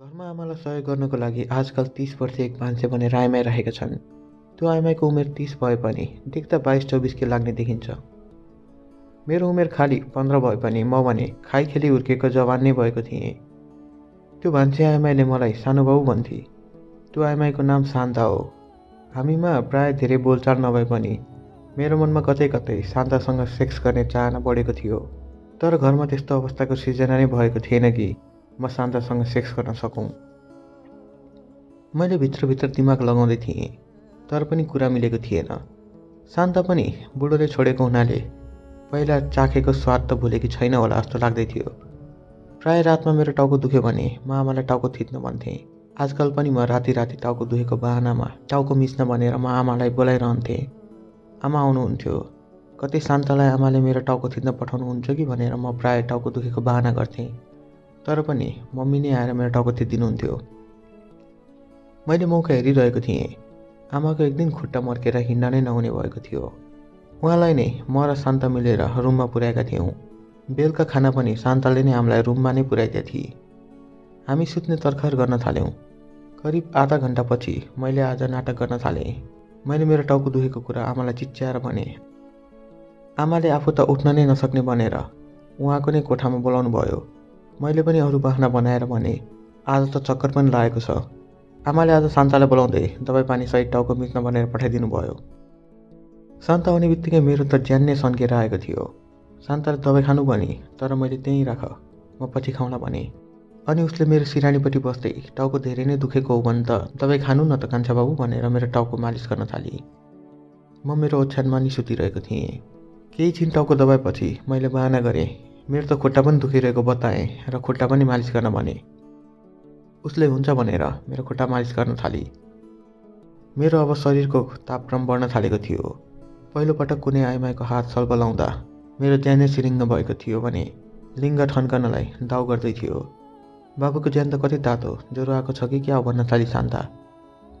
घरमा आमालाई सहयोग गर्नको लागि आजकल तिस वर्ष एक मान्छे भने आइमाई राखेका छन्। त्यो आइमाईको उमेर तिस भए पनि देख्दा बाइस चौबिसकै लाग्ने देखिन्छ। मेरो उमेर खालि पन्ध्र भए पनि म भने खाइ खेली हुर्केको जवान नै भएको थिएँ। त्यो भान्से आइमाईले मलाई सानो बाउ भन्थे। त्यो आइमाईको नाम शान्ता हो। हामीमा प्राय धेरै बोलचाल नभए पनि मेरो मनमा कतै कतै शान्तासँग सेक्स गर्ने चाहना बढेको थियो। तर घरमा त्यस्तो अवस्थाको सिर्जना नै भएको थिएन कि। म शान्तासँग सेक्स गर्न सकौँ। मैले भित्रभित्र दिमाग लगाउँदै थिएँ तर पनि कुरा मिलेको थिएन। शान्त पनि बुढोले छोडेको हुनाले पहिला चाखेको स्वाद त भुलेकी छैन होला जस्तो लाग्दै थियो। प्राय रातमा मेरो टाउको दुख्यो भने म आमालाई टाउको थिच्न भन्थेँ। आजकल पनि म राति राति टाउको दुखेको बाहनामा टाउको मिच्न भनेर म आमालाई बोलाइरहन्थेँ। आमा आउनुहुन्थ्यो। कतै शान्तलाई आमाले मेरो टाउको थिच्न पठाउनुहुन्छ कि भनेर म प्राय टाउको दुखेको बाहना गर्थेँ। तर पनि मम्मी नै आएर मेरो टाउको थिचिदिनुहुन्थ्यो मैले मौका हेरिरहेको थिएँ। आमाको एक दिन खुट्टा मर्केर हिँड्न नै नहुने भएको थियो। उहाँलाई नै म र शान्त मिलेर रुममा पुर्याएका थियौँ। बेलुका खाना पनि शान्तले नै हामीलाई रुममा नै पुर्याइदिए थिए। हामी सुत्ने तर्खर गर्न थाल्यौँ। करिब आधा घन्टापछि मैले आज नाटक गर्न थालेँ। मैले मेरो टाउको दुखेको कुरा आमालाई चिच्याएर भने आमाले आफू त उठ्न नै नसक्ने भनेर उहाँको नै कोठामा बोलाउनु भयो मैले पनि अरू बाहना बनाएर भने आज त चक्कर पनि लागेको छ। आमाले आज शान्तालाई बोलाउँदै दबाई पानी सही टाउको मिच्न भनेर पठाइदिनु भयो। शान्त आउने बित्तिकै मेरो त ज्यान नै सन्केर आएको थियो। शान्ताले दबाई खानु भने तर मैले त्यहीँ राख म पछि खाउँला भने। अनि उसले मेरो सिरानीपट्टि बस्दै टाउको धेरै नै दुखेको हो भने त दबाई खानु न त कान्छा बाबु भनेर मेरो टाउको मालिस गर्न थालेँ। म मेरो ओछ्यानमा नि सुतिरहेको थिएँ। केही छिन टाउको दबाएपछि मैले बाहना गरेँ। मेरो त खुट्टा पनि दुखिरहेको बताएँ र खुट्टा पनि मालिस गर्न भने। उसले हुन्छ भनेर मेरो खुट्टा मालिस गर्न थाली। मेरो अब शरीरको तापक्रम बढ्न थालेको थियो। पहिलोपटक कुनै आइमाईको हात सल्बलाउँदा मेरो ज्यानै सिरिङ्ग भएको थियो भने लिङ्ग ठन्कनलाई दाउ गर्दै थियो। बाबुको ज्यान त कति तातो ज्वरो आएको छ कि क्या भन्न थाली शान्ता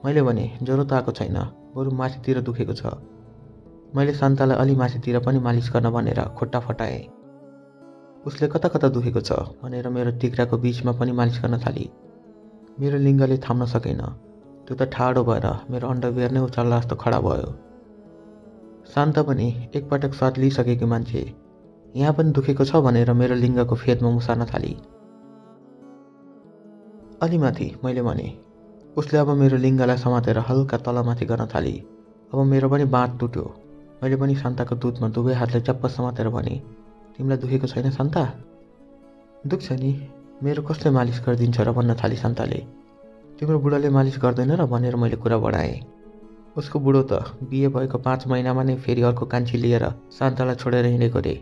मैले भने ज्वरो त आएको छैन बरु माथितिर दुखेको छ। मैले शान्तालाई अलि माथितिर पनि मालिस गर्न भनेर खुट्टा फटाएँ। उसले कता कता दुखेको छ भनेर मेरो टिक्राको बिचमा पनि मालिस गर्न थाली। मेरो लिङ्गले थाम्न सकेन। त्यो त ठाडो भएर मेरो अन्डरवेयर नै उचाल्ला जस्तो खडा भयो। शान्त पनि एकपटक स्वाद लिइसकेको मान्छे यहाँ पनि दुखेको छ भनेर मेरो लिङ्गको फेदमा मुसार्न थाली। अलि माथि मैले भने उसले अब मेरो लिङ्गलाई समातेर हल्का तलमाथि गर्न थाली। अब मेरो पनि बाँध टुट्यो। मैले पनि शान्ताको दुधमा दुवै हातले चप्प समातेर भने तिमीलाई दुखेको छैन सन्ता दुख्छ नि। मेरो कसले मालिस गरिदिन्छ र भन्न थाली सन्ताले तिम्रो बुढाले मालिस गर्दैन र भनेर मैले कुरा बढाएँ। उसको बुढो त बिहे भएको पाँच महिनामा नै फेरि अर्को कान्छी लिएर शान्तालाई छोडेर हिँडेको रे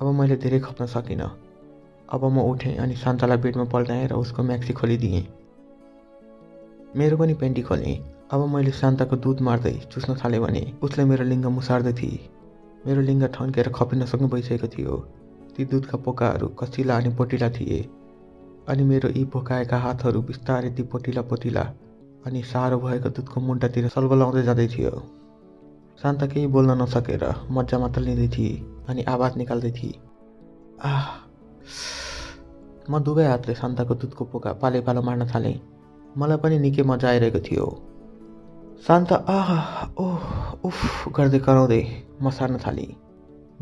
अब मैले धेरै खप्न सकिनँ। अब म उठेँ अनि शान्तालाई बेडमा पल्टाएँ र उसको म्याक्सी खोलिदिएँ। मेरो पनि पेन्टी खोलेँ। अब मैले शान्ताको दुध मार्दै चुस्न थालेँ भने उसले मेरो लिङ्ग मुसार्दै थिएँ। मेरो लिङ्ग ठन्केर खपिन सक्नु भइसकेको थियो। ती दुधका पोकाहरू कसिला अनि पोटिला थिए। अनि मेरो यी भोकाएका हातहरू बिस्तारै ती पोटिला पोटिला अनि साह्रो भएको दुधको मुन्टातिर सल्बलाउँदै जाँदै थियो। शान्त केही बोल्न नसकेर मजा मात्र लिँदै थिए अनि आवाज निकाल्दै थिए। आह म दुवै हातले शान्तको दुधको पोका पाले पालो मार्न थालेँ। मलाई पनि निकै मजा आइरहेको थियो। शान्त आह ओह उफ गर्दै कराउँदै म सार्न थालेँ।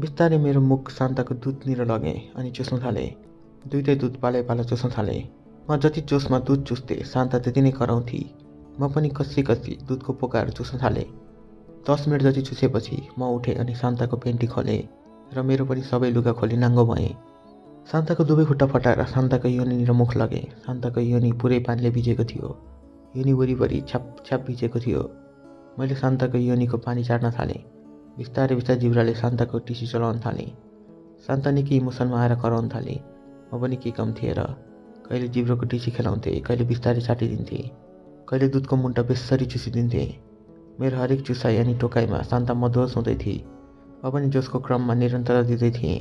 बिस्तारै मेरो मुख शान्तको दुधनिर लगेँ अनि चुस्न थालेँ। दुइटै दुध पालै पालो चुस्न थालेँ। म जति जोसमा दुध चुस्थेँ शान्त त्यति नै कराउँथे। म पनि कसी कसी दुधको पोकाहरू चुस्न थालेँ। दस मिनट जति चुसेपछि म उठेँ अनि शान्तको पेन्टी खोलेँ र मेरो पनि सबै लुगा खोली नाङ्गो भएँ। शान्तको दुवै खुट्टा फटाएर शान्तको योनिनिर मुख लगेँ। शान्तको योनि पुरै पानीले भिजेको थियो। योनि वरिपरि छ्याप छ्याप भिजेको थियो। मैले शान्तको योनिको पानी चाड्न थालेँ। बिस्तारै बिस्तारै जिब्राले शान्तको टिसी चलाउन थालेँ। शान्त निकै इमोसनमा आएर कराउन थालेँ। म पनि के कम थिएँ र कहिले जिब्रोको टिसी खेलाउँथेँ कहिले बिस्तारै चाटिदिन्थेँ कहिले दुधको मुन्टा बेसरी चुसिदिन्थेँ। मेरो हरेक चुसाइ अनि टोकाइमा शान्त मधुस हुँदै थिएँ। म पनि जसको क्रममा निरन्तर दिँदै थिएँ।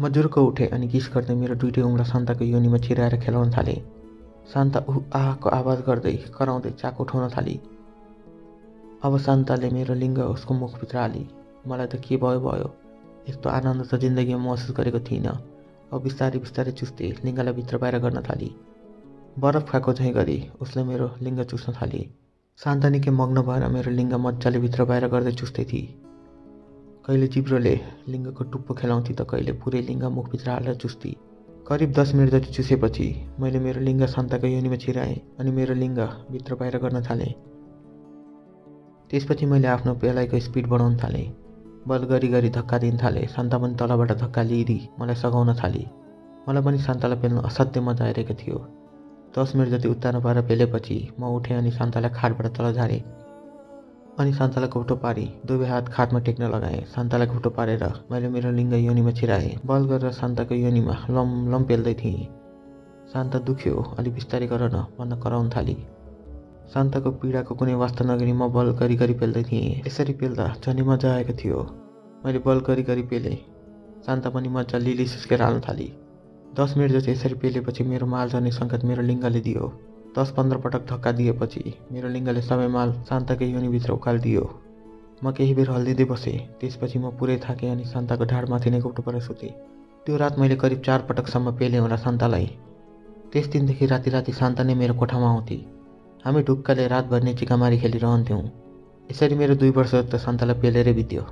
म जुर्को उठेँ अनि किस गर्दै मेरो दुइटै उङ्ला शान्तको योनीमा छिराएर खेलाउन थालेँ। शान्त ऊ आहाको आवाज गर्दै कराउँदै चाक उठाउन थाली। अब शान्ताले मेरो लिङ्ग उसको मुखभित्र हाली। मलाई त के भयो भयो? यस्तो आनन्द त जिन्दगीमा महसुस गरेको थिइनँ अब बिस्तारै बिस्तारै चुस्दै लिङ्गलाई भित्र बाहिर गर्न थाली। बरफ खाएको झैँ गरी उसले मेरो लिङ्ग चुस्न थाली। शान्ता निकै मग्न भएर मेरो लिङ्ग मजाले भित्र बाहिर गर्दै चुस्दै थिए कहिले जिब्रोले लिङ्गको टुप्पो खेलाउँथे त कहिले पुरै लिङ्ग मुखभित्र हालेर चुस्ती। करिब दस मिनट जति चुसेपछि मैले मेरो लिङ्ग शान्ताको योनिमा छिराएँ अनि मेरो लिङ्ग भित्र बाहिर गर्न थालेँ। त्यसपछि मैले आफ्नो पेलाइको स्पिड बढाउन थालेँ। बल गरी गरी धक्का दिन थालेँ। शान्ता पनि तलबाट धक्का लिइरी मलाई सघाउन थालेँ। मलाई पनि शान्तालाई पेल्नु असाध्य मजा आइरहेको थियो। दस मिनट जति उत्तानो पारेर पेलेपछि म उठेँ अनि शान्तालाई खाटबाट तल झारेँ। अनि शान्तालाई घुटो पारी। दुवै हात खाटमा टेक्न लगाएँ। शान्तालाई घुटो पारेर मैले मेरो लिङ्ग योनिमा छिराएँ। बल गरेर शान्ताको योनिमा लम लम पेल्दै थिएँ। शान्ता दुख्यो। अलि बिस्तारै गर न भन्न कराउन थाली। शान्ताको पीडाको कुनै वास्ता नगरी म बल गरी गरी पेल्दै थिएँ। यसरी पेल्दा झनै मजा आएको थियो। मैले बल गरी गरी पेलेँ। शान्ता पनि मजा लिली सुस्केर हाल्न थाली। दस मिनट जति यसरी पेलेपछि मेरो माल जाने सङ्केत मेरो लिङ्गले दियो। दस पन्ध्र पटक धक्का दिएपछि मेरो लिङ्गले सबै माल शान्ताकै योनिभित्र उकालिदियो म केही बेर हल्दिँदै बसेँ त्यसपछि म पुरै थाकेँ अनि शान्ताको ढाडमाथि नै घुटो परेर सुतेँ त्यो रात मैले करिब चार पटकसम्म पेलेँ होला शान्तालाई। त्यस दिनदेखि राति राति शान्ता नै मेरो कोठामा आउँथे। हामी ढुक्कले रातभर नै चिकामारी खेलिरहन्थ्यौँ। यसरी मेरो दुई वर्ष जस्तो शान्तालाई पेलेरै बित्यो।